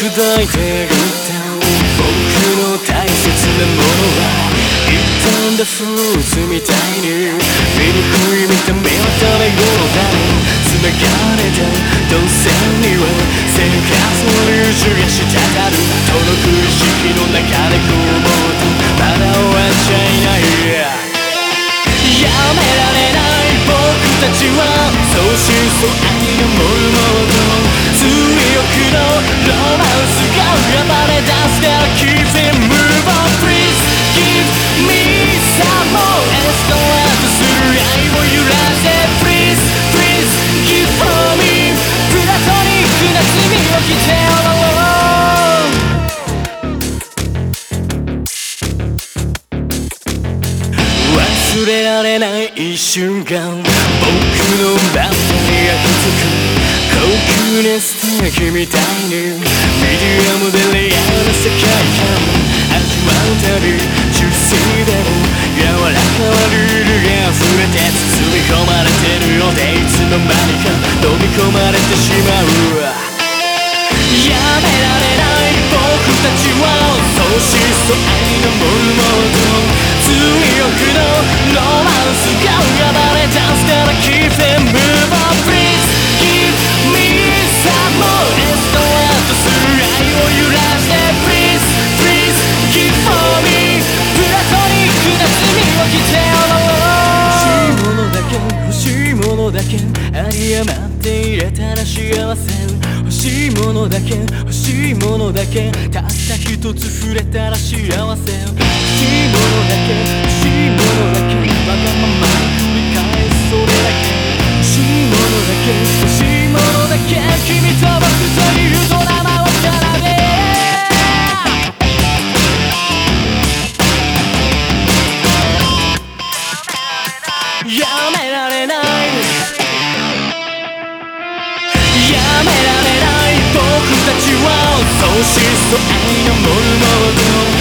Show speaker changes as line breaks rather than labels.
抱いてるって僕の大切なものは一旦だフルーツみたいに醜い見た目は誰頃だろう繋がれた動線には生活の。流樹が滴る届く意識の中でこうとまだ終わっちゃいないやめられない僕たちはそうしそう愛のモルモッ忘れられない一瞬間僕のバッテリーが気づく高級なステーキみたいに。の間にか飲み込まれてしまうやめられない僕たちはそうしそう愛のモルモルのだけ有り余って入れたら幸せ欲しいものだけ欲しいものだけたった一つ触れたら幸せ欲しいものだけ欲しいものだけわがままに繰り返すそれだけ欲しいものだけ欲しいものだけ君と僕というドラマを奏でやめられないられない僕たちはそうしそう愛のモルモード